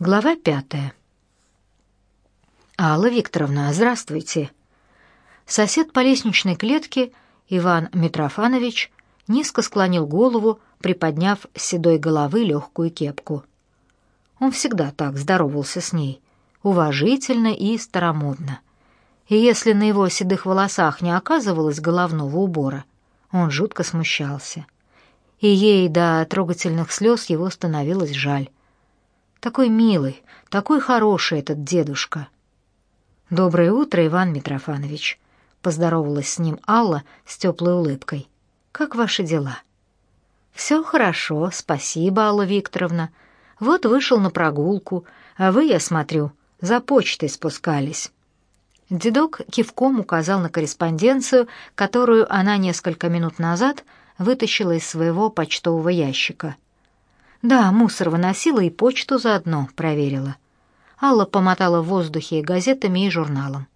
Глава пятая. Алла Викторовна, здравствуйте. Сосед по лестничной клетке Иван Митрофанович низко склонил голову, приподняв с седой головы легкую кепку. Он всегда так здоровался с ней, уважительно и старомодно. И если на его седых волосах не оказывалось головного убора, он жутко смущался. И ей до трогательных слез его становилось жаль. Такой милый, такой хороший этот дедушка. Доброе утро, Иван Митрофанович, поздоровалась с ним Алла с теплой улыбкой. Как ваши дела? «Все хорошо, спасибо, Алла Викторовна. Вот вышел на прогулку, а вы, я смотрю, за почтой спускались». Дедок кивком указал на корреспонденцию, которую она несколько минут назад вытащила из своего почтового ящика. Да, мусор выносила и почту заодно проверила. Алла помотала в воздухе газетами и журналом.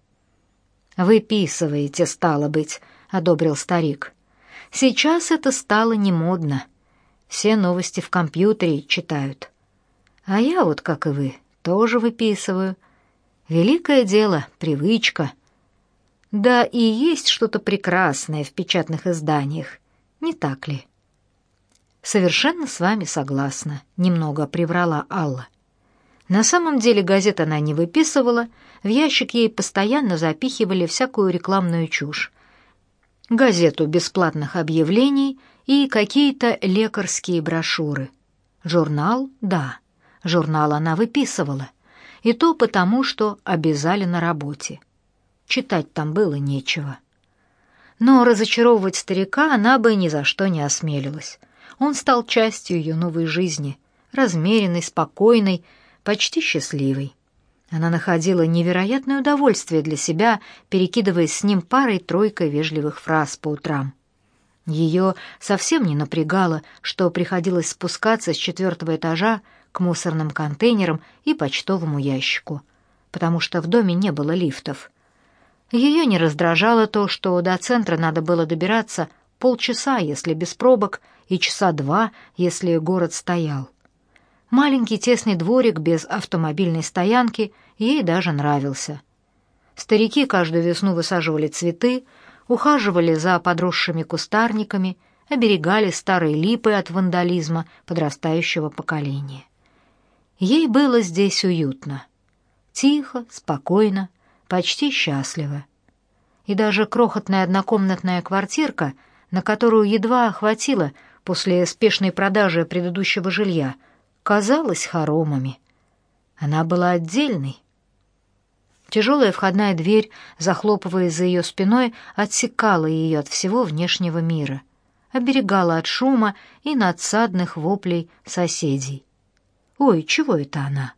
«Выписываете, стало быть», — одобрил старик. «Сейчас это стало не модно. Все новости в компьютере читают. А я вот, как и вы, тоже выписываю. Великое дело, привычка. Да и есть что-то прекрасное в печатных изданиях, не так ли?» Совершенно с вами согласна, немного приврала Алла. На самом деле газет она не выписывала, в ящик ей постоянно запихивали всякую рекламную чушь. Газету бесплатных объявлений и какие-то лекарские брошюры. Журнал? Да, журнал она выписывала. И то потому, что обязали на работе. Читать там было нечего. Но разочаровывать старика она бы ни за что не осмелилась. Он стал частью ее новой жизни, размеренной, спокойной, почти счастливой. Она находила невероятное удовольствие для себя, перекидываясь с ним парой-тройкой вежливых фраз по утрам. Ее совсем не напрягало, что приходилось спускаться с четвертого этажа к мусорным контейнерам и почтовому ящику, потому что в доме не было лифтов. Ее не раздражало то, что до центра надо было добираться полчаса, если без пробок, и часа два, если город стоял. Маленький тесный дворик без автомобильной стоянки ей даже нравился. Старики каждую весну высаживали цветы, ухаживали за подросшими кустарниками, оберегали старые липы от вандализма подрастающего поколения. Ей было здесь уютно. Тихо, спокойно, почти счастливо. И даже крохотная однокомнатная квартирка, на которую едва хватило после спешной продажи предыдущего жилья, казалась хоромами. Она была отдельной. Тяжелая входная дверь, захлопываясь за ее спиной, отсекала ее от всего внешнего мира, оберегала от шума и надсадных воплей соседей. «Ой, чего это она?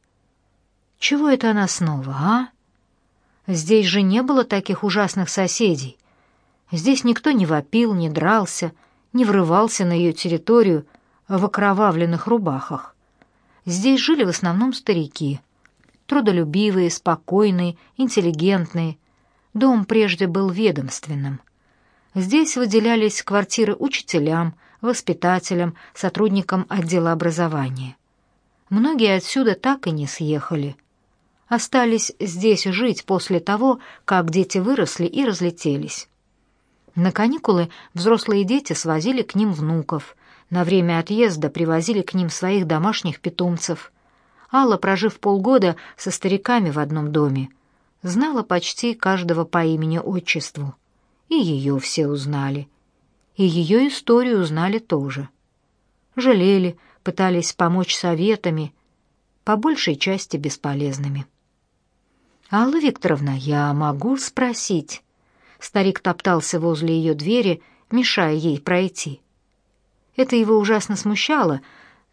Чего это она снова, а? Здесь же не было таких ужасных соседей. Здесь никто не вопил, не дрался, не врывался на ее территорию в окровавленных рубахах. Здесь жили в основном старики, трудолюбивые, спокойные, интеллигентные. Дом прежде был ведомственным. Здесь выделялись квартиры учителям, воспитателям, сотрудникам отдела образования. Многие отсюда так и не съехали. Остались здесь жить после того, как дети выросли и разлетелись. На каникулы взрослые дети свозили к ним внуков, на время отъезда привозили к ним своих домашних питомцев. Алла, прожив полгода со стариками в одном доме, знала почти каждого по имени-отчеству. И ее все узнали. И ее историю узнали тоже. Жалели, пытались помочь советами, по большей части бесполезными. «Алла Викторовна, я могу спросить?» Старик топтался возле ее двери, мешая ей пройти. Это его ужасно смущало,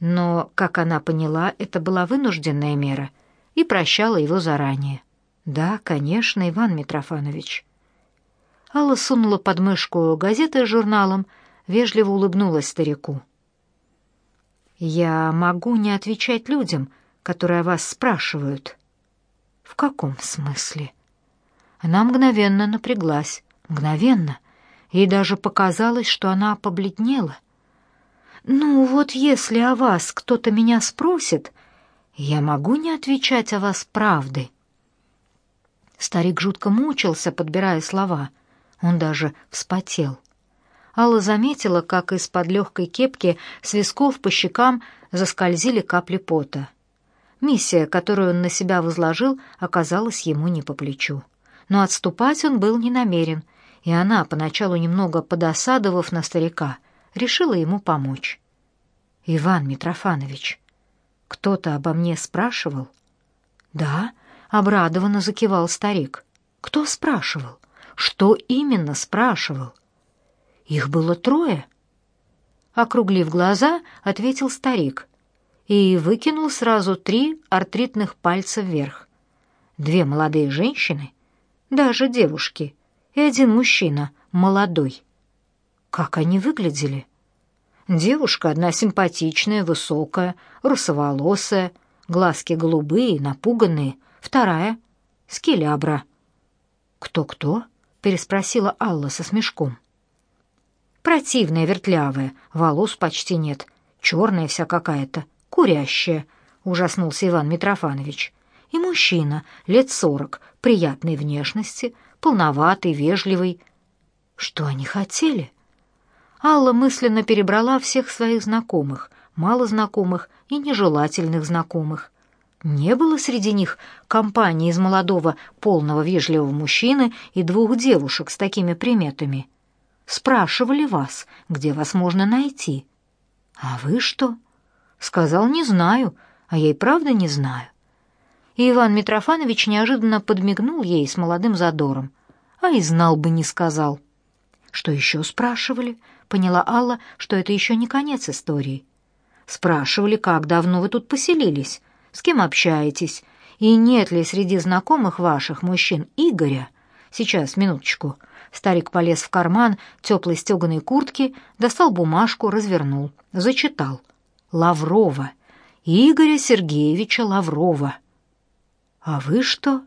но, как она поняла, это была вынужденная мера и прощала его заранее. «Да, конечно, Иван Митрофанович». Алла сунула под мышку газеты с журналом, вежливо улыбнулась старику. «Я могу не отвечать людям, которые о вас спрашивают». «В каком смысле?» Она мгновенно напряглась, мгновенно. Ей даже показалось, что она побледнела. «Ну, вот если о вас кто-то меня спросит, Я могу не отвечать о вас правды?» Старик жутко мучился, подбирая слова. Он даже вспотел. Алла заметила, как из-под легкой кепки с висков по щекам заскользили капли пота. Миссия, которую он на себя возложил, оказалась ему не по плечу. Но отступать он был не намерен, и она, поначалу немного подосадовав на старика, решила ему помочь. «Иван Митрофанович, кто-то обо мне спрашивал?» «Да», — обрадованно закивал старик. «Кто спрашивал? Что именно спрашивал?» Их было трое. Округлив глаза, ответил старик и выкинул сразу три артритных пальца вверх. Две молодые женщины, даже девушки, и один мужчина, молодой. Как они выглядели? Девушка одна симпатичная, высокая, русоволосая, глазки голубые, напуганные, вторая — скелябра. «Кто-кто?» — переспросила Алла со смешком. Противная, вертлявая, волос почти нет, черная вся какая-то, курящая, ужаснулся Иван Митрофанович. И мужчина, лет сорок, приятной внешности, полноватый, вежливый. Что они хотели? Алла мысленно перебрала всех своих знакомых, малознакомых и нежелательных знакомых. Не было среди них компании из молодого, полного, вежливого мужчины и двух девушек с такими приметами — Спрашивали вас, где вас можно найти. А вы что? Сказал, не знаю, а я и правда не знаю. И Иван Митрофанович неожиданно подмигнул ей с молодым задором. А и знал бы, не сказал. Что еще спрашивали? Поняла Алла, что это еще не конец истории. Спрашивали, как давно вы тут поселились, с кем общаетесь, и нет ли среди знакомых ваших мужчин Игоря. Сейчас, минуточку. Старик полез в карман теплой стеганой куртки, достал бумажку, развернул, зачитал. Лаврова. Игоря Сергеевича Лаврова. А вы что?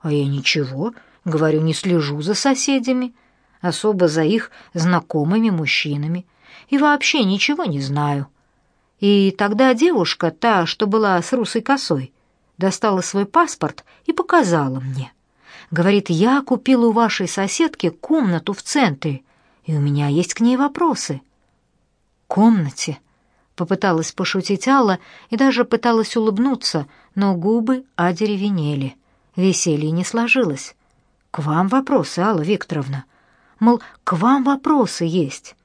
А я ничего, говорю, не слежу за соседями, особо за их знакомыми мужчинами, и вообще ничего не знаю. И тогда девушка, та, что была с русой косой, достала свой паспорт и показала мне. Говорит, я купила у вашей соседки комнату в центре, и у меня есть к ней вопросы. Комнате? Попыталась пошутить Алла и даже пыталась улыбнуться, но губы одеревенели. Веселье не сложилось. К вам вопросы, Алла Викторовна. Мол, к вам вопросы есть.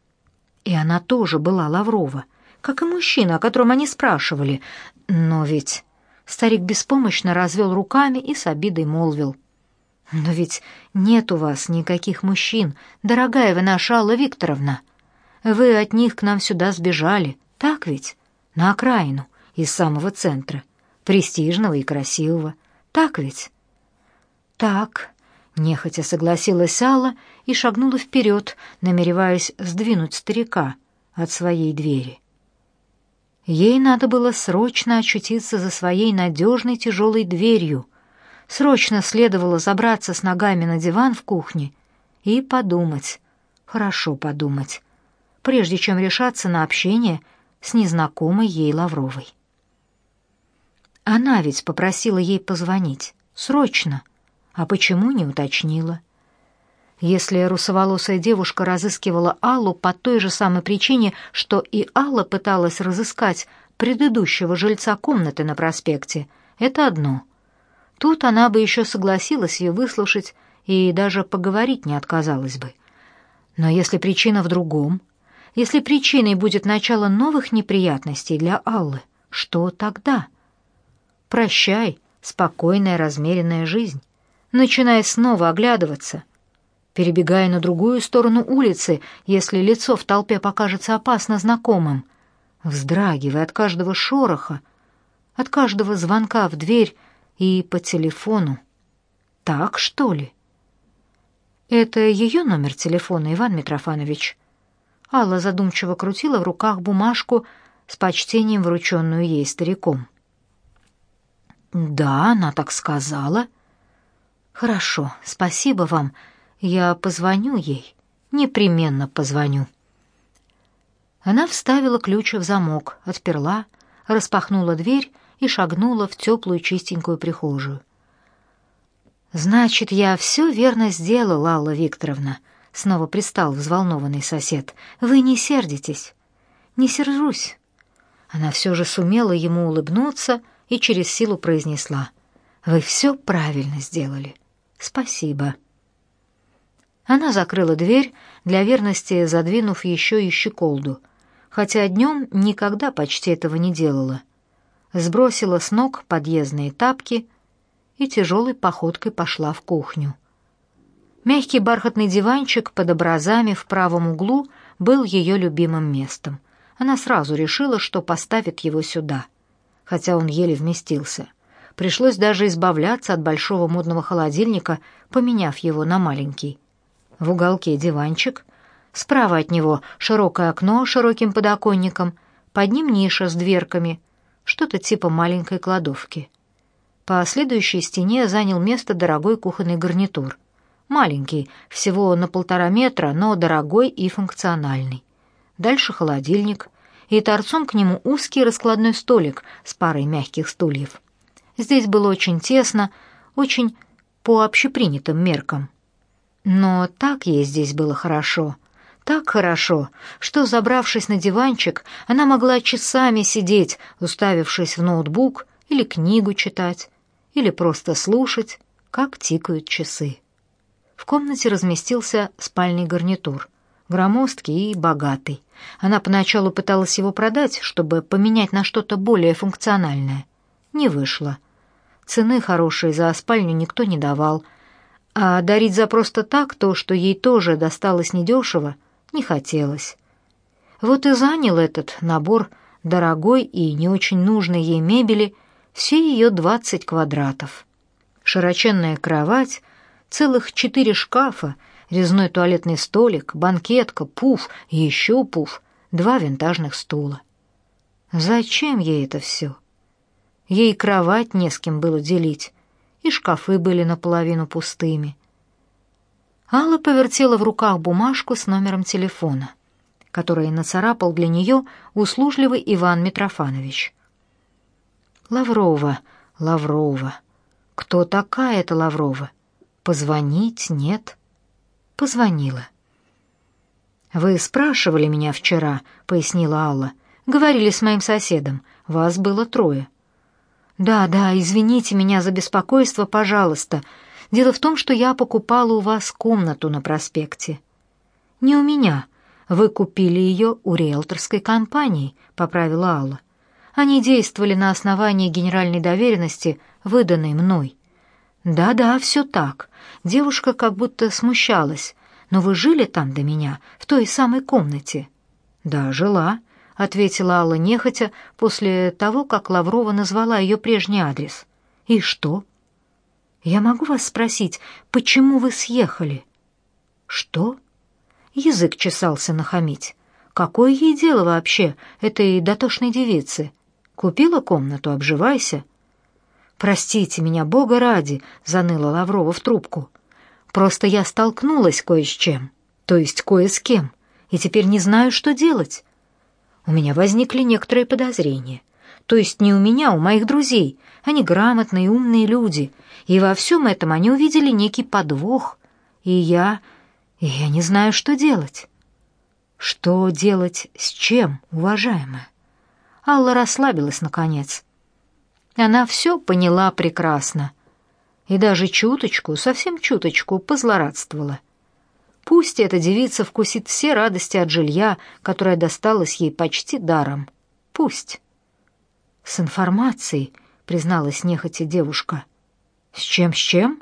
И она тоже была Лаврова, как и мужчина, о котором они спрашивали. Но ведь старик беспомощно развел руками и с обидой молвил: но ведь нет у вас никаких мужчин, дорогая вы наша Алла Викторовна. Вы от них к нам сюда сбежали, так ведь? На окраину, из самого центра, престижного и красивого. Так ведь? Так, нехотя согласилась Алла и шагнула вперед, намереваясь сдвинуть старика от своей двери. Ей надо было срочно очутиться за своей надежной тяжелой дверью — Срочно следовало забраться с ногами на диван в кухне и подумать, хорошо подумать, прежде чем решаться на общение с незнакомой ей Лавровой. Она ведь попросила ей позвонить. Срочно. А почему не уточнила? Если русоволосая девушка разыскивала Аллу по той же самой причине, что и Алла пыталась разыскать предыдущего жильца комнаты на проспекте, это одно — Тут она бы еще согласилась ее выслушать и даже поговорить не отказалась бы. Но если причина в другом, если причиной будет начало новых неприятностей для Аллы, что тогда? Прощай, спокойная размеренная жизнь, начиная снова оглядываться, перебегая на другую сторону улицы, если лицо в толпе покажется опасно знакомым, вздрагивая от каждого шороха, от каждого звонка в дверь и по телефону. Так, что ли? Это ее номер телефона, Иван Митрофанович. Алла задумчиво крутила в руках бумажку с почтением врученную ей стариком. Да, она так сказала. Хорошо, спасибо вам. Я позвоню ей. Непременно позвоню. Она вставила ключ в замок, отперла, распахнула дверь и шагнула в теплую чистенькую прихожую. «Значит, я все верно сделала, Алла Викторовна», — снова пристал взволнованный сосед. «Вы не сердитесь?» «Не сержусь». Она все же сумела ему улыбнуться и через силу произнесла. «Вы все правильно сделали. Спасибо». Она закрыла дверь, для верности задвинув еще и щеколду, хотя днем никогда почти этого не делала. Сбросила с ног подъездные тапки и тяжелой походкой пошла в кухню. Мягкий бархатный диванчик под образами в правом углу был ее любимым местом. Она сразу решила, что поставит его сюда, хотя он еле вместился. Пришлось даже избавляться от большого модного холодильника, поменяв его на маленький. В уголке диванчик, справа от него широкое окно с широким подоконником, под ним ниша с дверками, что-то типа маленькой кладовки. По следующей стене занял место дорогой кухонный гарнитур. Маленький, всего на полтора метра, но дорогой и функциональный. Дальше холодильник, и торцом к нему узкий раскладной столик с парой мягких стульев. Здесь было очень тесно, очень по общепринятым меркам. Но так ей здесь было хорошо, так хорошо, что, забравшись на диванчик, она могла часами сидеть, уставившись в ноутбук, или книгу читать, или просто слушать, как тикают часы. В комнате разместился спальный гарнитур, громоздкий и богатый. Она поначалу пыталась его продать, чтобы поменять на что-то более функциональное. Не вышло. Цены хорошие за спальню никто не давал, а дарить за просто так то, что ей тоже досталось недешево, не хотелось. Вот и занял этот набор дорогой и не очень нужной ей мебели все ее двадцать квадратов. Широченная кровать, целых четыре шкафа, резной туалетный столик, банкетка, пуф и еще пуф, два винтажных стула. Зачем ей это все? Ей кровать не с кем было делить, и шкафы были наполовину пустыми. Алла повертела в руках бумажку с номером телефона, который нацарапал для нее услужливый Иван Митрофанович. Лаврова, Лаврова. Кто такая эта Лаврова? Позвонить нет. Позвонила. Вы спрашивали меня вчера, пояснила Алла. Говорили с моим соседом. Вас было трое. Да, да, извините меня за беспокойство, пожалуйста. Дело в том, что я покупала у вас комнату на проспекте. Не у меня. Вы купили ее у риэлторской компании, поправила Алла. Они действовали на основании генеральной доверенности, выданной мной. Да-да, все так. Девушка как будто смущалась. Но вы жили там до меня, в той самой комнате? Да, жила, ответила Алла нехотя после того, как Лаврова назвала ее прежний адрес. И что? Я могу вас спросить, почему вы съехали? Что? Язык чесался нахамить. Какое ей дело вообще этой дотошной девице? Купила комнату, обживайся. Простите меня, Бога ради, заныла Лаврова в трубку. Просто я столкнулась кое с чем, то есть кое с кем, и теперь не знаю, что делать. У меня возникли некоторые подозрения. То есть не у меня, а у моих друзей. Они грамотные, умные люди, и во всем этом они увидели некий подвох. И я... и я не знаю, что делать. Что делать с чем, уважаемая? Алла расслабилась наконец. Она все поняла прекрасно и даже чуточку, совсем чуточку позлорадствовала. Пусть эта девица вкусит все радости от жилья, которое досталось ей почти даром. Пусть. С информацией, призналась нехотя девушка. С чем, с чем?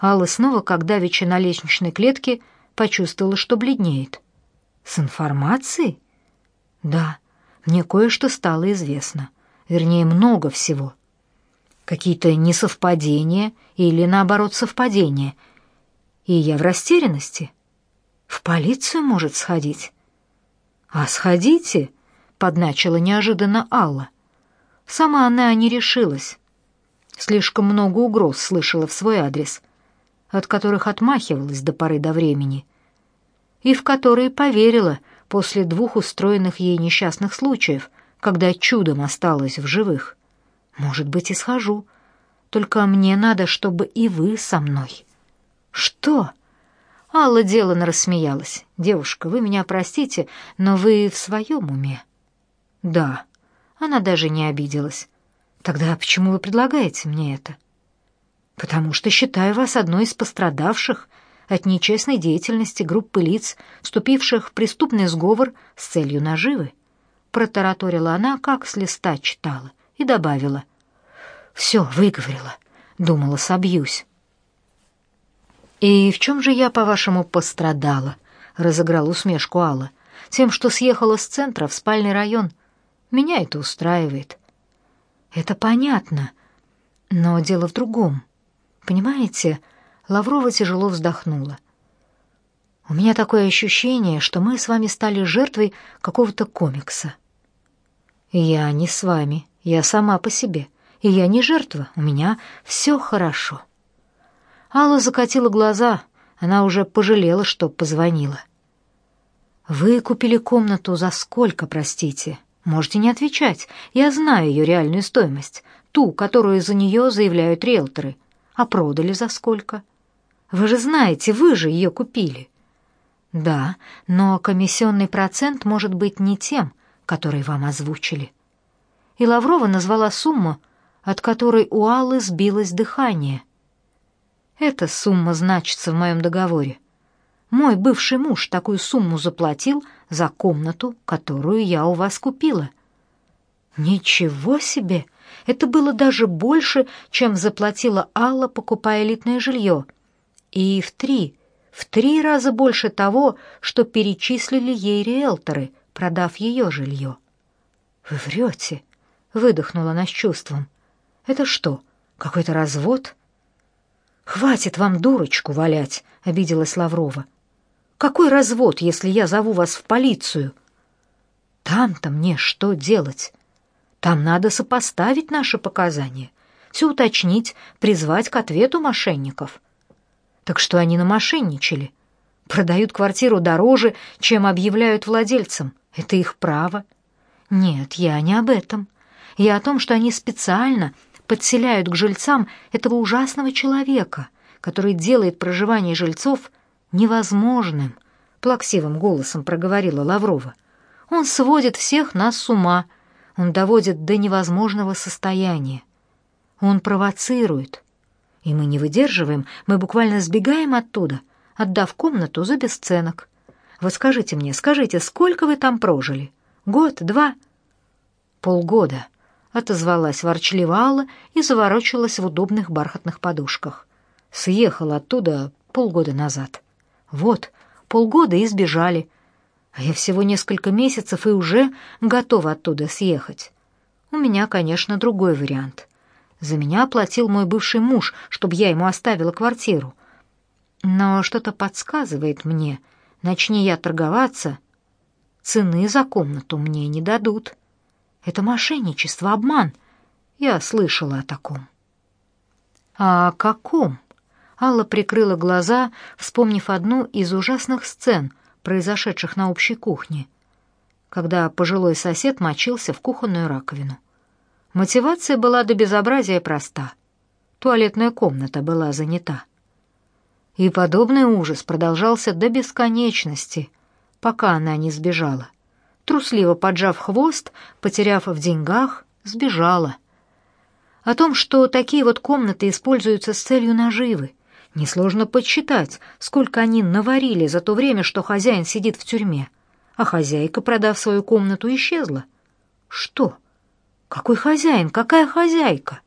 Алла снова, как давеча на лестничной клетке, почувствовала, что бледнеет. С информацией? Да. Мне кое-что стало известно. Вернее, много всего. Какие-то несовпадения или, наоборот, совпадения. И я в растерянности. В полицию может сходить. А сходите, подначила неожиданно Алла. Сама она не решилась. Слишком много угроз слышала в свой адрес, от которых отмахивалась до поры до времени, и в которые поверила, после двух устроенных ей несчастных случаев, когда чудом осталась в живых. Может быть, и схожу. Только мне надо, чтобы и вы со мной. Что? Алла делано рассмеялась. Девушка, вы меня простите, но вы в своем уме? Да. Она даже не обиделась. Тогда почему вы предлагаете мне это? Потому что считаю вас одной из пострадавших от нечестной деятельности группы лиц, вступивших в преступный сговор с целью наживы. Протараторила она, как с листа читала, и добавила. «Все, выговорила. Думала, собьюсь». «И в чем же я, по-вашему, пострадала?» — разыграл усмешку Алла. «Тем, что съехала с центра в спальный район. Меня это устраивает». «Это понятно, но дело в другом. Понимаете, Лаврова тяжело вздохнула. У меня такое ощущение, что мы с вами стали жертвой какого-то комикса. Я не с вами, я сама по себе, и я не жертва, у меня все хорошо. Алла закатила глаза, она уже пожалела, что позвонила. Вы купили комнату за сколько, простите? Можете не отвечать. Я знаю ее реальную стоимость, ту, которую за нее заявляют риэлторы. А продали за сколько? Вы же знаете, вы же ее купили. Да, но комиссионный процент может быть не тем, который вам озвучили. И Лаврова назвала сумму, от которой у Аллы сбилось дыхание. Эта сумма значится в моем договоре. Мой бывший муж такую сумму заплатил за комнату, которую я у вас купила. Ничего себе! Это было даже больше, чем заплатила Алла, покупая элитное жилье — и в три, в три раза больше того, что перечислили ей риэлторы, продав ее жилье. «Вы врете», — выдохнула она с чувством. «Это что, какой-то развод?» «Хватит вам дурочку валять», — обиделась Лаврова. «Какой развод, если я зову вас в полицию?» «Там-то мне что делать? Там надо сопоставить наши показания, все уточнить, призвать к ответу мошенников». Так что они намошенничали. Продают квартиру дороже, чем объявляют владельцам. Это их право. Нет, я не об этом. Я о том, что они специально подселяют к жильцам этого ужасного человека, который делает проживание жильцов невозможным, плаксивым голосом проговорила Лаврова. Он сводит всех нас с ума, он доводит до невозможного состояния. Он провоцирует, и мы не выдерживаем, мы буквально сбегаем оттуда, отдав комнату за бесценок. Вот скажите мне, скажите, сколько вы там прожили? Год, два? Полгода, отозвалась ворчливо Алла и заворочилась в удобных бархатных подушках. Съехала оттуда полгода назад. Вот, полгода и сбежали. А я всего несколько месяцев и уже готова оттуда съехать. У меня, конечно, другой вариант. За меня платил мой бывший муж, чтобы я ему оставила квартиру. Но что-то подсказывает мне, начни я торговаться, цены за комнату мне не дадут. Это мошенничество, обман. Я слышала о таком. А о каком? Алла прикрыла глаза, вспомнив одну из ужасных сцен, произошедших на общей кухне, когда пожилой сосед мочился в кухонную раковину. Мотивация была до безобразия проста. Туалетная комната была занята. И подобный ужас продолжался до бесконечности, пока она не сбежала. Трусливо поджав хвост, потеряв в деньгах, сбежала. О том, что такие вот комнаты используются с целью наживы, несложно подсчитать, сколько они наварили за то время, что хозяин сидит в тюрьме, а хозяйка, продав свою комнату, исчезла. Что? Какой хозяин? Какая хозяйка?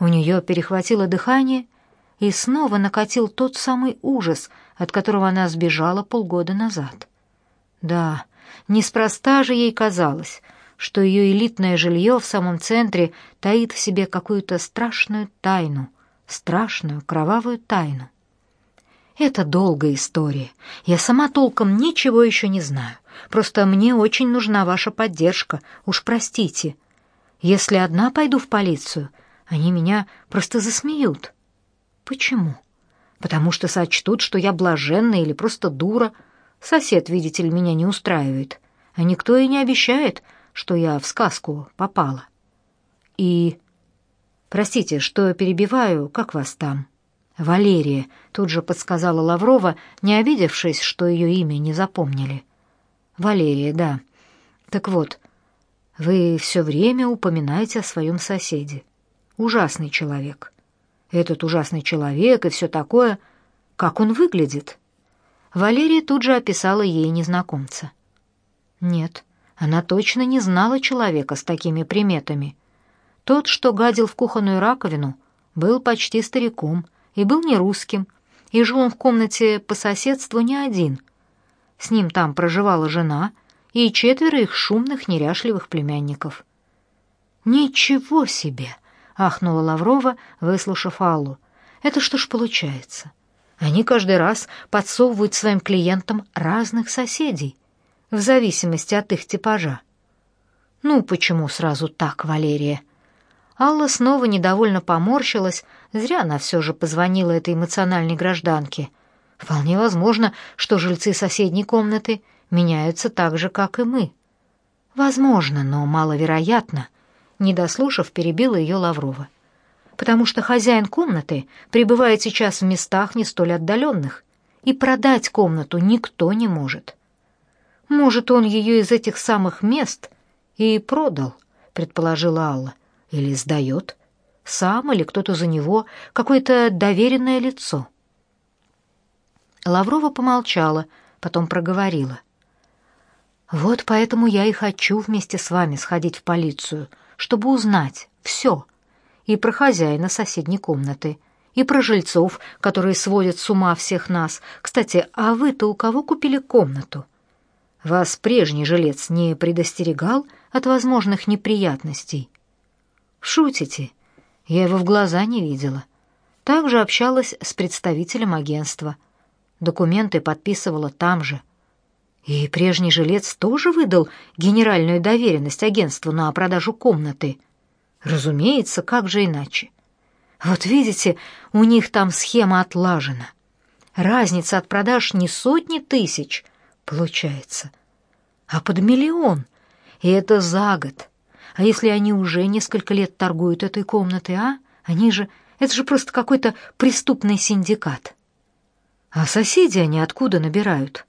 У нее перехватило дыхание, и снова накатил тот самый ужас, от которого она сбежала полгода назад. Да, неспроста же ей казалось, что ее элитное жилье в самом центре таит в себе какую-то страшную тайну, страшную кровавую тайну. Это долгая история. Я сама толком ничего еще не знаю. Просто мне очень нужна ваша поддержка. Уж простите. Если одна пойду в полицию, они меня просто засмеют. Почему? Потому что сочтут, что я блаженная или просто дура. Сосед, видите ли, меня не устраивает. А никто и не обещает, что я в сказку попала. И... Простите, что перебиваю, как вас там? Валерия, тут же подсказала Лаврова, не обидевшись, что ее имя не запомнили. Валерия, да. Так вот, вы все время упоминаете о своем соседе. Ужасный человек. Этот ужасный человек и все такое. Как он выглядит? Валерия тут же описала ей незнакомца. Нет, она точно не знала человека с такими приметами. Тот, что гадил в кухонную раковину, был почти стариком и был не русским, и жил он в комнате по соседству не один. С ним там проживала жена и четверо их шумных неряшливых племянников. «Ничего себе!» — ахнула Лаврова, выслушав Аллу. «Это что ж получается?» Они каждый раз подсовывают своим клиентам разных соседей, в зависимости от их типажа. Ну, почему сразу так, Валерия? Алла снова недовольно поморщилась, зря она все же позвонила этой эмоциональной гражданке. Вполне возможно, что жильцы соседней комнаты меняются так же, как и мы. Возможно, но маловероятно. Не дослушав, перебила ее Лаврова потому что хозяин комнаты пребывает сейчас в местах не столь отдаленных, и продать комнату никто не может. Может, он ее из этих самых мест и продал, предположила Алла, или сдает, сам или кто-то за него, какое-то доверенное лицо. Лаврова помолчала, потом проговорила. «Вот поэтому я и хочу вместе с вами сходить в полицию, чтобы узнать все, и про хозяина соседней комнаты, и про жильцов, которые сводят с ума всех нас. Кстати, а вы-то у кого купили комнату? Вас прежний жилец не предостерегал от возможных неприятностей? Шутите? Я его в глаза не видела. Также общалась с представителем агентства. Документы подписывала там же. И прежний жилец тоже выдал генеральную доверенность агентству на продажу комнаты — Разумеется, как же иначе? Вот видите, у них там схема отлажена. Разница от продаж не сотни тысяч, получается, а под миллион. И это за год. А если они уже несколько лет торгуют этой комнатой, а? Они же... Это же просто какой-то преступный синдикат. А соседи они откуда набирают?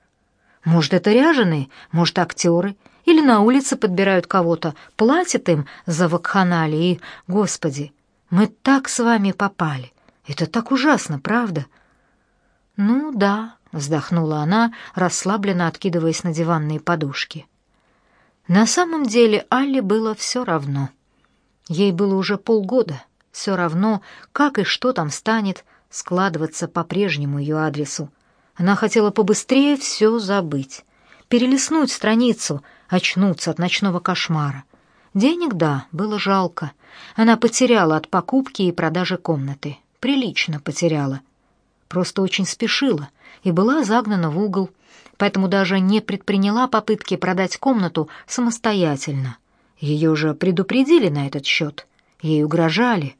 Может, это ряженые, может, актеры — или на улице подбирают кого-то, платят им за вакханалии. Господи, мы так с вами попали. Это так ужасно, правда? Ну да, вздохнула она, расслабленно откидываясь на диванные подушки. На самом деле Алле было все равно. Ей было уже полгода. Все равно, как и что там станет складываться по прежнему ее адресу. Она хотела побыстрее все забыть, перелистнуть страницу, очнуться от ночного кошмара. Денег, да, было жалко. Она потеряла от покупки и продажи комнаты. Прилично потеряла. Просто очень спешила и была загнана в угол, поэтому даже не предприняла попытки продать комнату самостоятельно. Ее уже предупредили на этот счет, ей угрожали.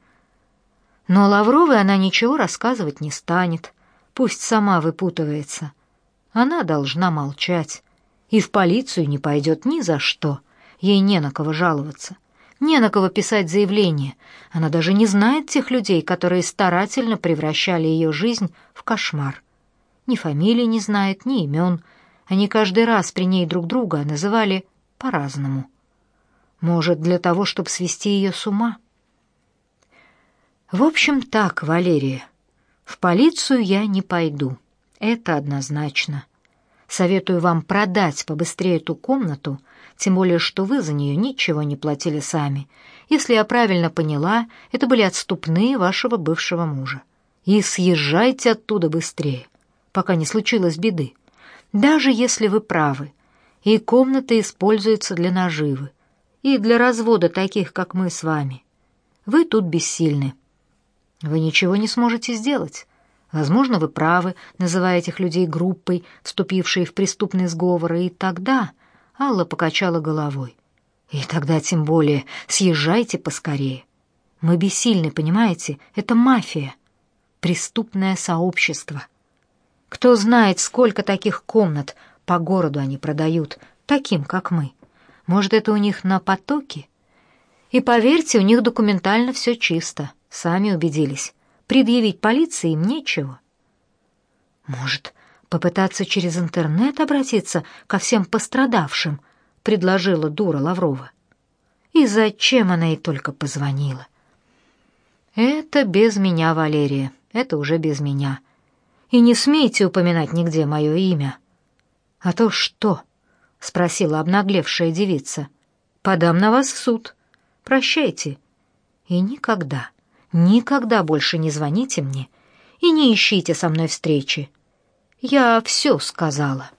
Но Лавровой она ничего рассказывать не станет, пусть сама выпутывается. Она должна молчать и в полицию не пойдет ни за что. Ей не на кого жаловаться, не на кого писать заявление. Она даже не знает тех людей, которые старательно превращали ее жизнь в кошмар. Ни фамилии не знает, ни имен. Они каждый раз при ней друг друга называли по-разному. Может, для того, чтобы свести ее с ума? В общем, так, Валерия. В полицию я не пойду. Это однозначно. Советую вам продать побыстрее эту комнату, тем более что вы за нее ничего не платили сами. Если я правильно поняла, это были отступные вашего бывшего мужа. И съезжайте оттуда быстрее, пока не случилось беды. Даже если вы правы, и комната используется для наживы, и для развода таких, как мы с вами. Вы тут бессильны. Вы ничего не сможете сделать. Возможно, вы правы, называя этих людей группой, вступившей в преступный сговор, и тогда Алла покачала головой. И тогда тем более съезжайте поскорее. Мы бессильны, понимаете? Это мафия, преступное сообщество. Кто знает, сколько таких комнат по городу они продают, таким, как мы. Может, это у них на потоке? И поверьте, у них документально все чисто, сами убедились. Предъявить полиции им нечего. Может, попытаться через интернет обратиться ко всем пострадавшим, предложила дура Лаврова. И зачем она ей только позвонила? Это без меня, Валерия, это уже без меня. И не смейте упоминать нигде мое имя. А то что? спросила обнаглевшая девица. Подам на вас в суд. Прощайте. И никогда, никогда больше не звоните мне и не ищите со мной встречи. Я все сказала.